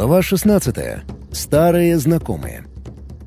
Глава 16. Старые знакомые.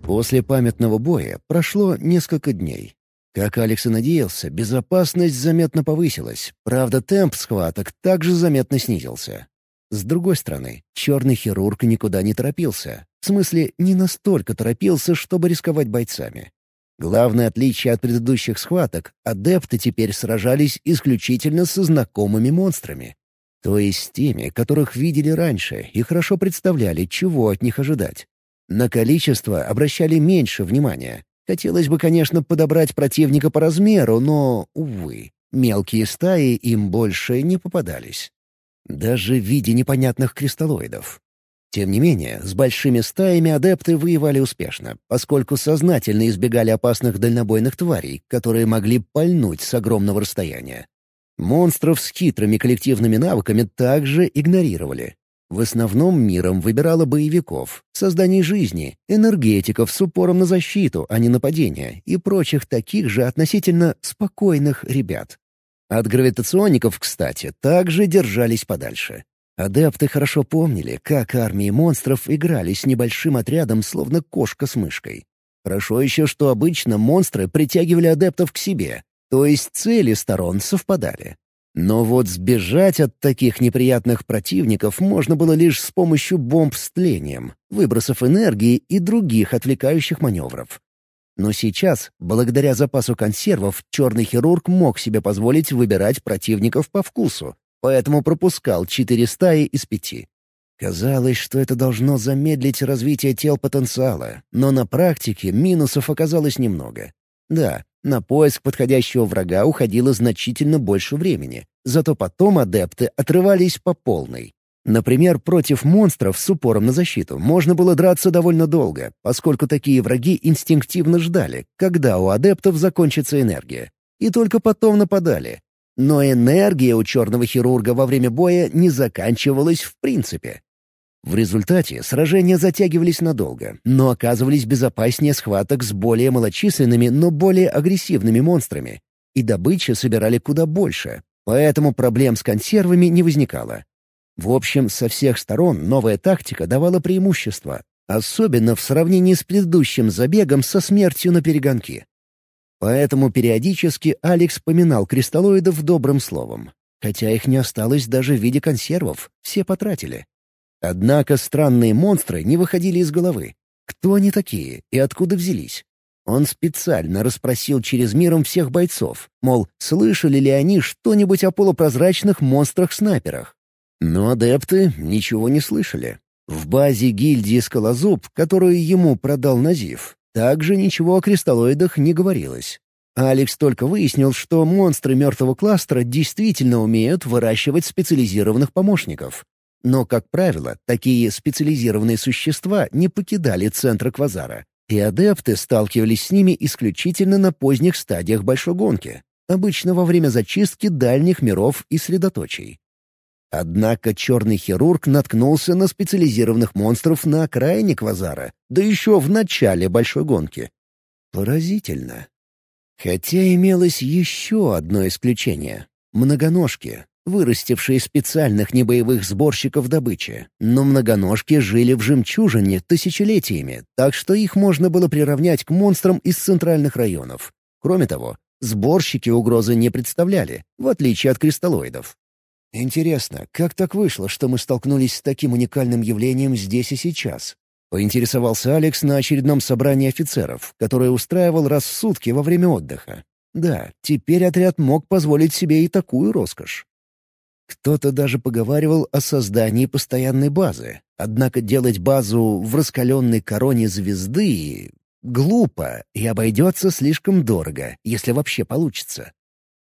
После памятного боя прошло несколько дней. Как Алекс и надеялся, безопасность заметно повысилась, правда темп схваток также заметно снизился. С другой стороны, черный хирург никуда не торопился. В смысле, не настолько торопился, чтобы рисковать бойцами. Главное отличие от предыдущих схваток — адепты теперь сражались исключительно со знакомыми монстрами. То есть теми, которых видели раньше и хорошо представляли, чего от них ожидать. На количество обращали меньше внимания. Хотелось бы, конечно, подобрать противника по размеру, но, увы, мелкие стаи им больше не попадались. Даже в виде непонятных кристаллоидов. Тем не менее, с большими стаями адепты воевали успешно, поскольку сознательно избегали опасных дальнобойных тварей, которые могли пальнуть с огромного расстояния. Монстров с хитрыми коллективными навыками также игнорировали. В основном миром выбирала боевиков, созданий жизни, энергетиков с упором на защиту, а не нападение, и прочих таких же относительно спокойных ребят. От гравитационников, кстати, также держались подальше. Адепты хорошо помнили, как армии монстров играли с небольшим отрядом, словно кошка с мышкой. Хорошо еще, что обычно монстры притягивали адептов к себе, то есть цели сторон совпадали. Но вот сбежать от таких неприятных противников можно было лишь с помощью бомб с тлением, выбросов энергии и других отвлекающих маневров. Но сейчас, благодаря запасу консервов, черный хирург мог себе позволить выбирать противников по вкусу, поэтому пропускал четыре стаи из пяти. Казалось, что это должно замедлить развитие тел потенциала, но на практике минусов оказалось немного. Да, на поиск подходящего врага уходило значительно больше времени, зато потом адепты отрывались по полной. Например, против монстров с упором на защиту можно было драться довольно долго, поскольку такие враги инстинктивно ждали, когда у адептов закончится энергия. И только потом нападали. Но энергия у черного хирурга во время боя не заканчивалась в принципе. В результате сражения затягивались надолго, но оказывались безопаснее схваток с более малочисленными, но более агрессивными монстрами. И добычи собирали куда больше, поэтому проблем с консервами не возникало. В общем, со всех сторон новая тактика давала преимущество, особенно в сравнении с предыдущим забегом со смертью на перегонки. Поэтому периодически Алекс поминал кристаллоидов добрым словом. Хотя их не осталось даже в виде консервов, все потратили. Однако странные монстры не выходили из головы. Кто они такие и откуда взялись? Он специально расспросил через миром всех бойцов, мол, слышали ли они что-нибудь о полупрозрачных монстрах-снайперах. Но адепты ничего не слышали. В базе гильдии «Скалозуб», которую ему продал Назив, также ничего о кристаллоидах не говорилось. Алекс только выяснил, что монстры мертвого кластера действительно умеют выращивать специализированных помощников. Но, как правило, такие специализированные существа не покидали центра квазара, и адепты сталкивались с ними исключительно на поздних стадиях большой гонки, обычно во время зачистки дальних миров и средоточий. Однако черный хирург наткнулся на специализированных монстров на окраине квазара, да еще в начале большой гонки. Поразительно. Хотя имелось еще одно исключение — многоножки, вырастившие специальных небоевых сборщиков добычи. Но многоножки жили в жемчужине тысячелетиями, так что их можно было приравнять к монстрам из центральных районов. Кроме того, сборщики угрозы не представляли, в отличие от кристаллоидов. «Интересно, как так вышло, что мы столкнулись с таким уникальным явлением здесь и сейчас?» — поинтересовался Алекс на очередном собрании офицеров, которое устраивал раз в сутки во время отдыха. Да, теперь отряд мог позволить себе и такую роскошь. Кто-то даже поговаривал о создании постоянной базы. Однако делать базу в раскаленной короне звезды глупо и обойдется слишком дорого, если вообще получится.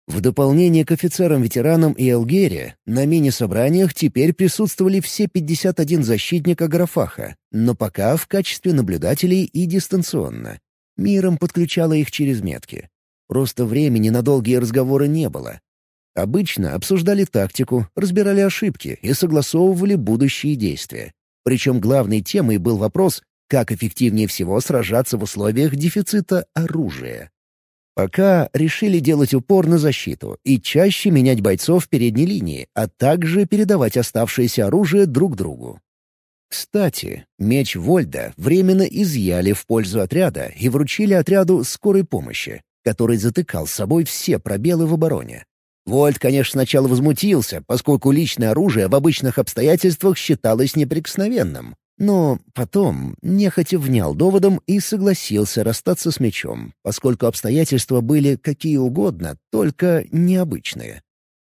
В дополнение к офицерам-ветеранам и Элгере, на мини-собраниях теперь присутствовали все 51 защитник Аграфаха, но пока в качестве наблюдателей и дистанционно. Миром подключала их через метки. Просто времени на долгие разговоры не было, Обычно обсуждали тактику, разбирали ошибки и согласовывали будущие действия. Причем главной темой был вопрос, как эффективнее всего сражаться в условиях дефицита оружия. Пока решили делать упор на защиту и чаще менять бойцов в передней линии, а также передавать оставшееся оружие друг другу. Кстати, меч Вольда временно изъяли в пользу отряда и вручили отряду скорой помощи, который затыкал с собой все пробелы в обороне. Вольт, конечно, сначала возмутился, поскольку личное оружие в обычных обстоятельствах считалось неприкосновенным. Но потом нехотя внял доводом и согласился расстаться с мечом, поскольку обстоятельства были какие угодно, только необычные.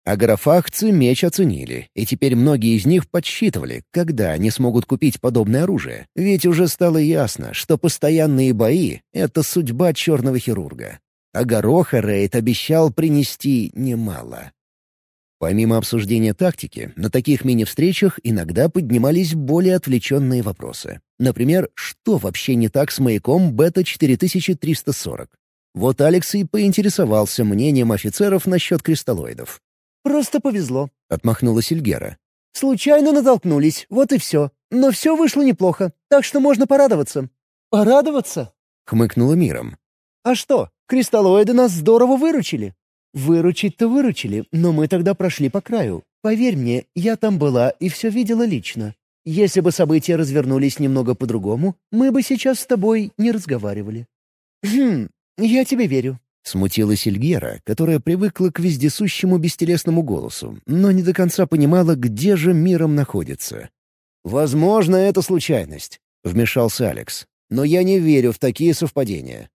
А графахцы меч оценили, и теперь многие из них подсчитывали, когда они смогут купить подобное оружие. Ведь уже стало ясно, что постоянные бои — это судьба черного хирурга. А гороха Рейд обещал принести немало. Помимо обсуждения тактики, на таких мини-встречах иногда поднимались более отвлеченные вопросы. Например, что вообще не так с маяком Бета-4340? Вот Алекс и поинтересовался мнением офицеров насчет кристаллоидов. «Просто повезло», — отмахнулась Ильгера. «Случайно натолкнулись, вот и все. Но все вышло неплохо, так что можно порадоваться». «Порадоваться?» — хмыкнула миром. «А что, кристаллоиды нас здорово выручили». «Выручить-то выручили, но мы тогда прошли по краю. Поверь мне, я там была и все видела лично. Если бы события развернулись немного по-другому, мы бы сейчас с тобой не разговаривали». «Хм, я тебе верю. Смутилась Эльгера, которая привыкла к вездесущему бестелесному голосу, но не до конца понимала, где же миром находится. «Возможно, это случайность», — вмешался Алекс. «Но я не верю в такие совпадения».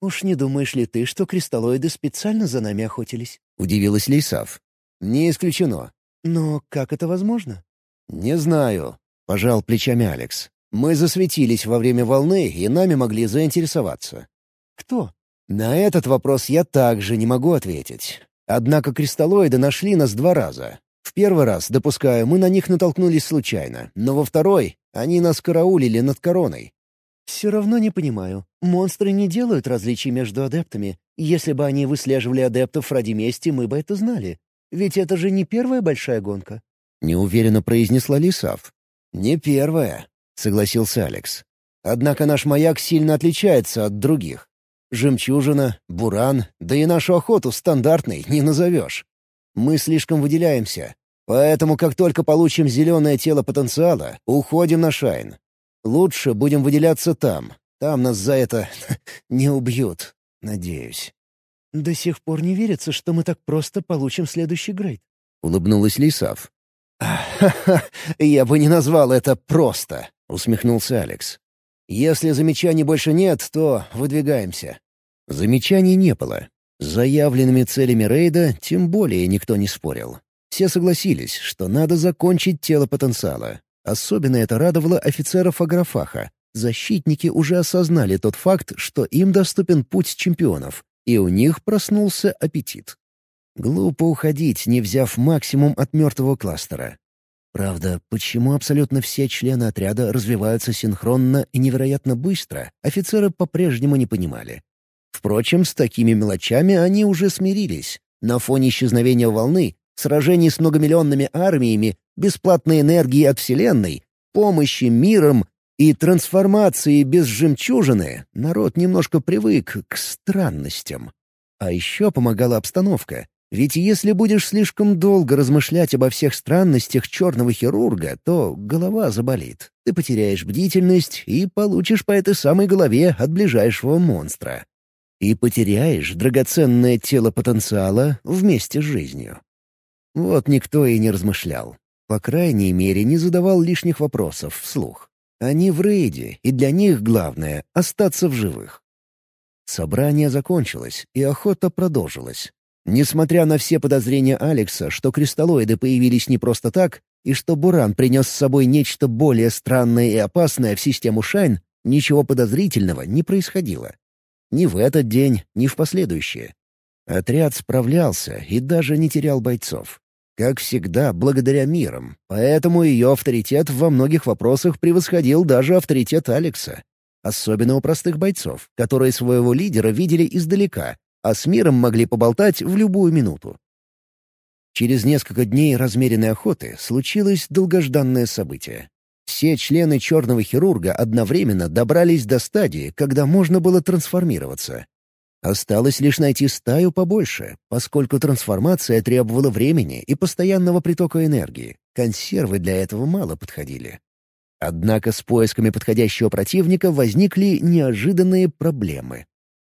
«Уж не думаешь ли ты, что кристаллоиды специально за нами охотились?» — удивилась Лейсав. «Не исключено». «Но как это возможно?» «Не знаю», — пожал плечами Алекс. «Мы засветились во время волны, и нами могли заинтересоваться». «Кто?» На этот вопрос я также не могу ответить. Однако кристаллоиды нашли нас два раза. В первый раз, допускаю, мы на них натолкнулись случайно, но во второй они нас караулили над короной. «Все равно не понимаю. Монстры не делают различий между адептами. Если бы они выслеживали адептов ради мести, мы бы это знали. Ведь это же не первая большая гонка». Неуверенно произнесла Лисав. «Не первая», — согласился Алекс. «Однако наш маяк сильно отличается от других. Жемчужина, буран, да и нашу охоту стандартной не назовешь. Мы слишком выделяемся, поэтому как только получим зеленое тело потенциала, уходим на Шайн. Лучше будем выделяться там. Там нас за это не убьют, надеюсь. «До сих пор не верится, что мы так просто получим следующий грейд», — улыбнулась Лисав. «Ха-ха, я бы не назвал это «просто», — усмехнулся Алекс. Если замечаний больше нет, то выдвигаемся». Замечаний не было. С заявленными целями рейда тем более никто не спорил. Все согласились, что надо закончить тело потенциала. Особенно это радовало офицеров Аграфаха. Защитники уже осознали тот факт, что им доступен путь чемпионов, и у них проснулся аппетит. Глупо уходить, не взяв максимум от мертвого кластера. Правда, почему абсолютно все члены отряда развиваются синхронно и невероятно быстро, офицеры по-прежнему не понимали. Впрочем, с такими мелочами они уже смирились. На фоне исчезновения волны, сражений с многомиллионными армиями, бесплатной энергии от Вселенной, помощи миром и трансформации без жемчужины народ немножко привык к странностям. А еще помогала обстановка. Ведь если будешь слишком долго размышлять обо всех странностях черного хирурга, то голова заболит. Ты потеряешь бдительность и получишь по этой самой голове от ближайшего монстра. И потеряешь драгоценное тело потенциала вместе с жизнью. Вот никто и не размышлял. По крайней мере, не задавал лишних вопросов вслух. Они в рейде, и для них главное — остаться в живых. Собрание закончилось, и охота продолжилась. Несмотря на все подозрения Алекса, что кристаллоиды появились не просто так, и что Буран принес с собой нечто более странное и опасное в систему Шайн, ничего подозрительного не происходило. Ни в этот день, ни в последующие. Отряд справлялся и даже не терял бойцов. Как всегда, благодаря мирам, поэтому ее авторитет во многих вопросах превосходил даже авторитет Алекса. Особенно у простых бойцов, которые своего лидера видели издалека а с миром могли поболтать в любую минуту. Через несколько дней размеренной охоты случилось долгожданное событие. Все члены черного хирурга одновременно добрались до стадии, когда можно было трансформироваться. Осталось лишь найти стаю побольше, поскольку трансформация требовала времени и постоянного притока энергии. Консервы для этого мало подходили. Однако с поисками подходящего противника возникли неожиданные проблемы.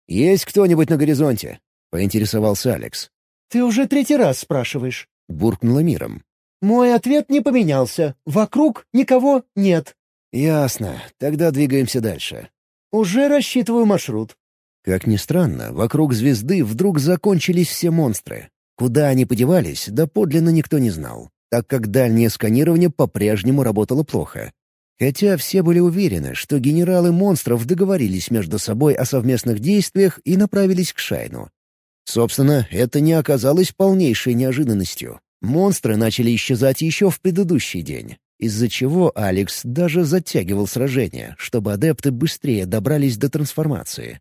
«Есть кто-нибудь на горизонте?» — поинтересовался Алекс. «Ты уже третий раз спрашиваешь», — буркнула миром. «Мой ответ не поменялся. Вокруг никого нет». «Ясно. Тогда двигаемся дальше». «Уже рассчитываю маршрут». Как ни странно, вокруг звезды вдруг закончились все монстры. Куда они подевались, доподлинно никто не знал, так как дальнее сканирование по-прежнему работало плохо. Хотя все были уверены, что генералы монстров договорились между собой о совместных действиях и направились к Шайну. Собственно, это не оказалось полнейшей неожиданностью. Монстры начали исчезать еще в предыдущий день, из-за чего Алекс даже затягивал сражение, чтобы адепты быстрее добрались до трансформации.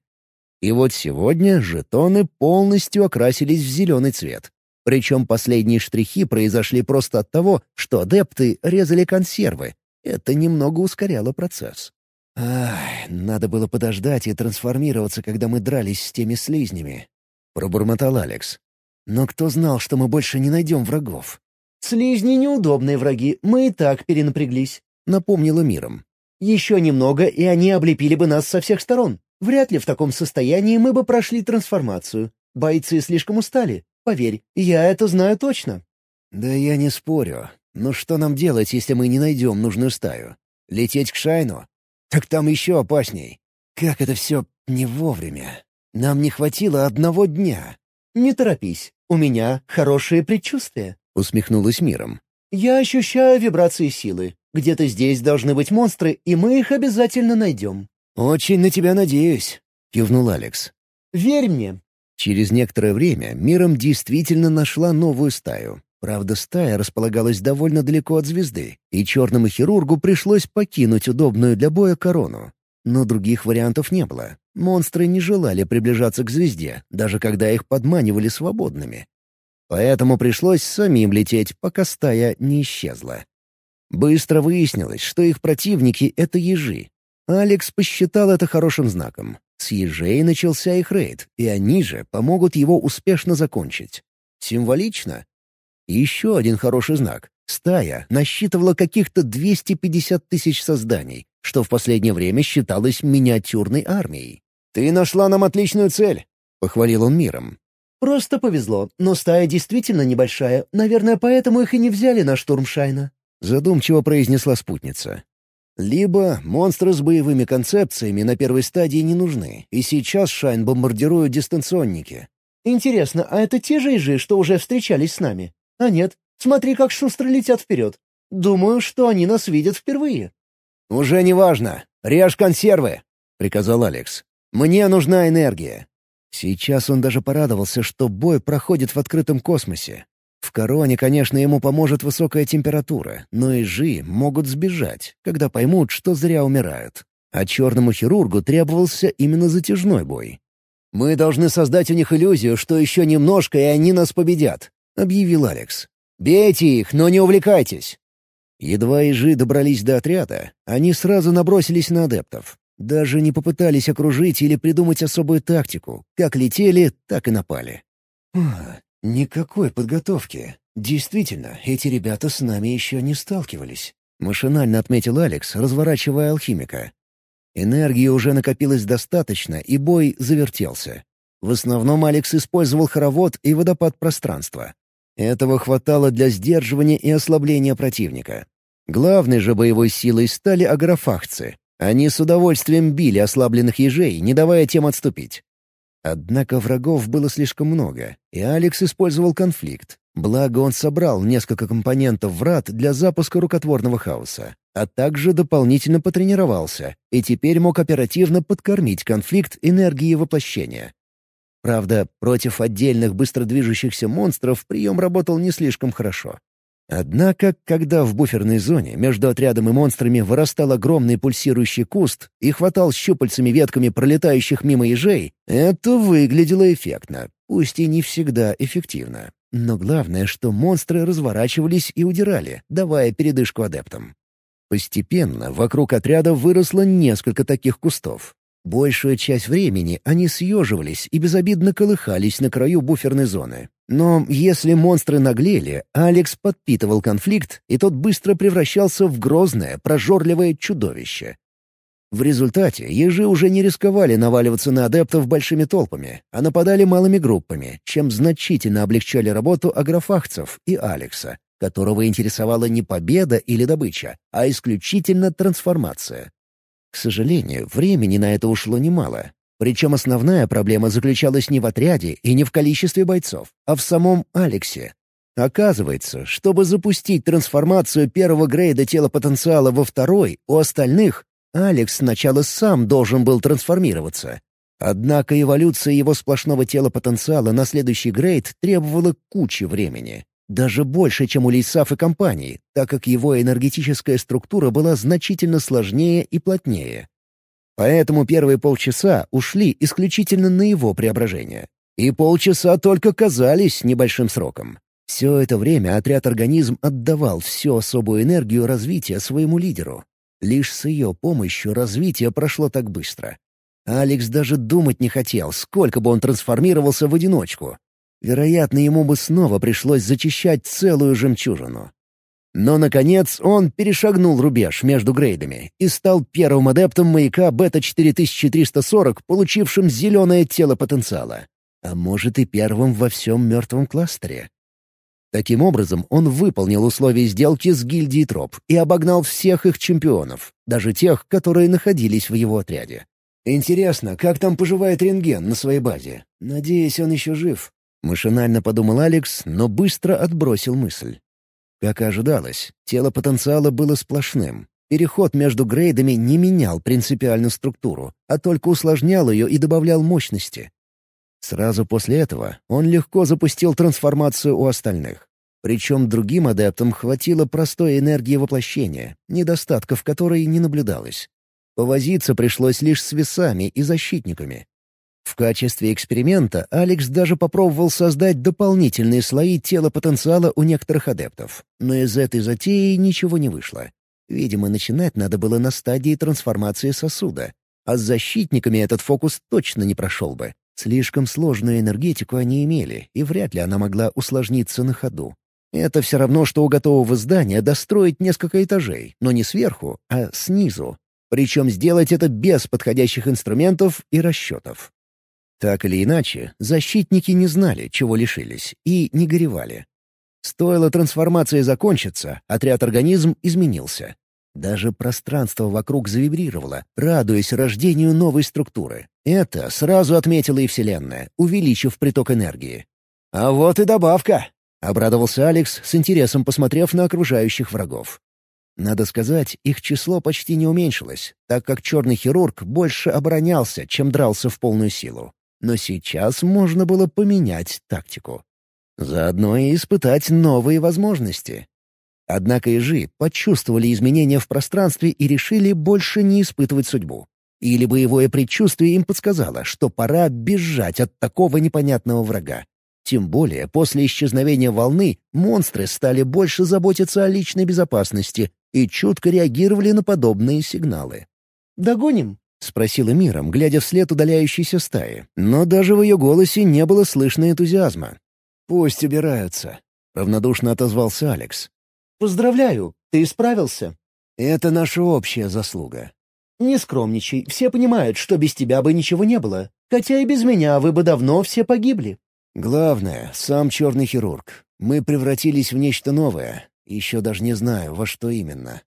И вот сегодня жетоны полностью окрасились в зеленый цвет. Причем последние штрихи произошли просто от того, что адепты резали консервы. Это немного ускоряло процесс. «Ах, надо было подождать и трансформироваться, когда мы дрались с теми слизнями пробормотал Алекс. «Но кто знал, что мы больше не найдем врагов?» «Слизни — неудобные враги, мы и так перенапряглись», — напомнила миром. «Еще немного, и они облепили бы нас со всех сторон. Вряд ли в таком состоянии мы бы прошли трансформацию. Бойцы слишком устали. Поверь, я это знаю точно». «Да я не спорю. Но что нам делать, если мы не найдем нужную стаю? Лететь к Шайну? Так там еще опасней. Как это все не вовремя?» Нам не хватило одного дня». «Не торопись, у меня хорошее предчувствие», — усмехнулась миром. «Я ощущаю вибрации силы. Где-то здесь должны быть монстры, и мы их обязательно найдем». «Очень на тебя надеюсь», — кивнул Алекс. «Верь мне». Через некоторое время миром действительно нашла новую стаю. Правда, стая располагалась довольно далеко от звезды, и черному хирургу пришлось покинуть удобную для боя корону. Но других вариантов не было. Монстры не желали приближаться к звезде, даже когда их подманивали свободными. Поэтому пришлось самим лететь, пока стая не исчезла. Быстро выяснилось, что их противники — это ежи. Алекс посчитал это хорошим знаком. С ежей начался их рейд, и они же помогут его успешно закончить. Символично? Еще один хороший знак. Стая насчитывала каких-то 250 тысяч созданий, что в последнее время считалось миниатюрной армией. «Ты нашла нам отличную цель», — похвалил он миром. «Просто повезло, но стая действительно небольшая. Наверное, поэтому их и не взяли на штурм Шайна», — задумчиво произнесла спутница. «Либо монстры с боевыми концепциями на первой стадии не нужны, и сейчас Шайн бомбардируют дистанционники». «Интересно, а это те же ежи, что уже встречались с нами? А нет, смотри, как шустро летят вперед. Думаю, что они нас видят впервые». «Уже не важно. Режь консервы!» — приказал Алекс. «Мне нужна энергия». Сейчас он даже порадовался, что бой проходит в открытом космосе. В короне, конечно, ему поможет высокая температура, но и жи могут сбежать, когда поймут, что зря умирают. А черному хирургу требовался именно затяжной бой. «Мы должны создать у них иллюзию, что еще немножко, и они нас победят», — объявил Алекс. «Бейте их, но не увлекайтесь. Едва ежи добрались до отряда, они сразу набросились на адептов. Даже не попытались окружить или придумать особую тактику. Как летели, так и напали. Никакой подготовки. Действительно, эти ребята с нами еще не сталкивались. Машинально отметил Алекс, разворачивая алхимика. Энергии уже накопилось достаточно, и бой завертелся. В основном Алекс использовал хоровод и водопад пространства. Этого хватало для сдерживания и ослабления противника. Главной же боевой силой стали агрофахцы. Они с удовольствием били ослабленных ежей, не давая тем отступить. Однако врагов было слишком много, и Алекс использовал конфликт. Благо он собрал несколько компонентов врат для запуска рукотворного хаоса, а также дополнительно потренировался, и теперь мог оперативно подкормить конфликт энергии воплощения. Правда, против отдельных быстродвижущихся монстров прием работал не слишком хорошо. Однако, когда в буферной зоне между отрядом и монстрами вырастал огромный пульсирующий куст и хватал щупальцами ветками пролетающих мимо ежей, это выглядело эффектно, пусть и не всегда эффективно. Но главное, что монстры разворачивались и удирали, давая передышку адептам. Постепенно вокруг отряда выросло несколько таких кустов, Большую часть времени они съеживались и безобидно колыхались на краю буферной зоны. Но если монстры наглели, Алекс подпитывал конфликт, и тот быстро превращался в грозное, прожорливое чудовище. В результате ежи уже не рисковали наваливаться на адептов большими толпами, а нападали малыми группами, чем значительно облегчали работу агрофахцев и Алекса, которого интересовала не победа или добыча, а исключительно трансформация. К сожалению, времени на это ушло немало. Причем основная проблема заключалась не в отряде и не в количестве бойцов, а в самом Алексе. Оказывается, чтобы запустить трансформацию первого грейда тела потенциала во второй, у остальных Алекс сначала сам должен был трансформироваться. Однако эволюция его сплошного тела потенциала на следующий грейд требовала кучи времени. Даже больше, чем у Лейсаф и компании, так как его энергетическая структура была значительно сложнее и плотнее. Поэтому первые полчаса ушли исключительно на его преображение. И полчаса только казались небольшим сроком. Все это время отряд-организм отдавал всю особую энергию развития своему лидеру. Лишь с ее помощью развитие прошло так быстро. Алекс даже думать не хотел, сколько бы он трансформировался в одиночку. Вероятно, ему бы снова пришлось зачищать целую жемчужину. Но, наконец, он перешагнул рубеж между грейдами и стал первым адептом маяка Бета-4340, получившим зеленое тело потенциала. А может и первым во всем мертвом кластере. Таким образом, он выполнил условия сделки с гильдией троп и обогнал всех их чемпионов, даже тех, которые находились в его отряде. «Интересно, как там поживает рентген на своей базе? Надеюсь, он еще жив». Машинально подумал Алекс, но быстро отбросил мысль. Как и ожидалось, тело потенциала было сплошным. Переход между грейдами не менял принципиальную структуру, а только усложнял ее и добавлял мощности. Сразу после этого он легко запустил трансформацию у остальных. Причем другим адептам хватило простой энергии воплощения, недостатков которой не наблюдалось. Повозиться пришлось лишь с весами и защитниками. В качестве эксперимента Алекс даже попробовал создать дополнительные слои тела потенциала у некоторых адептов, но из этой затеи ничего не вышло. Видимо, начинать надо было на стадии трансформации сосуда, а с защитниками этот фокус точно не прошел бы. Слишком сложную энергетику они имели, и вряд ли она могла усложниться на ходу. Это все равно, что у готового здания достроить несколько этажей, но не сверху, а снизу. Причем сделать это без подходящих инструментов и расчетов. Так или иначе, защитники не знали, чего лишились, и не горевали. Стоило трансформации закончиться, отряд-организм изменился. Даже пространство вокруг завибрировало, радуясь рождению новой структуры. Это сразу отметила и Вселенная, увеличив приток энергии. «А вот и добавка!» — обрадовался Алекс, с интересом посмотрев на окружающих врагов. Надо сказать, их число почти не уменьшилось, так как черный хирург больше оборонялся, чем дрался в полную силу. Но сейчас можно было поменять тактику. Заодно и испытать новые возможности. Однако ежи почувствовали изменения в пространстве и решили больше не испытывать судьбу. Или боевое предчувствие им подсказало, что пора бежать от такого непонятного врага. Тем более после исчезновения волны монстры стали больше заботиться о личной безопасности и чутко реагировали на подобные сигналы. «Догоним?» — спросила Миром, глядя вслед удаляющейся стаи. Но даже в ее голосе не было слышно энтузиазма. «Пусть убираются», — равнодушно отозвался Алекс. «Поздравляю, ты справился». «Это наша общая заслуга». «Не скромничай, все понимают, что без тебя бы ничего не было. Хотя и без меня вы бы давно все погибли». «Главное, сам черный хирург. Мы превратились в нечто новое. Еще даже не знаю, во что именно».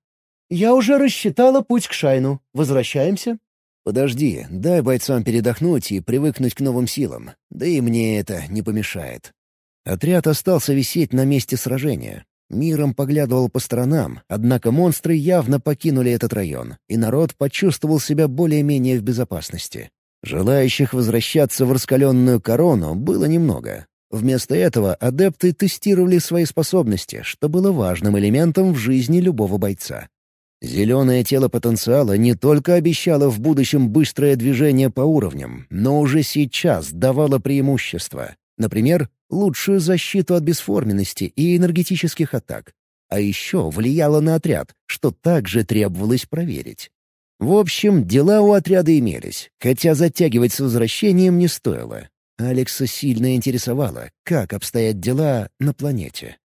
«Я уже рассчитала путь к Шайну. Возвращаемся?» «Подожди, дай бойцам передохнуть и привыкнуть к новым силам. Да и мне это не помешает». Отряд остался висеть на месте сражения. Миром поглядывал по сторонам, однако монстры явно покинули этот район, и народ почувствовал себя более-менее в безопасности. Желающих возвращаться в раскаленную корону было немного. Вместо этого адепты тестировали свои способности, что было важным элементом в жизни любого бойца. Зеленое тело потенциала не только обещало в будущем быстрое движение по уровням, но уже сейчас давало преимущество. Например, лучшую защиту от бесформенности и энергетических атак. А еще влияло на отряд, что также требовалось проверить. В общем, дела у отряда имелись, хотя затягивать с возвращением не стоило. Алекса сильно интересовало, как обстоят дела на планете.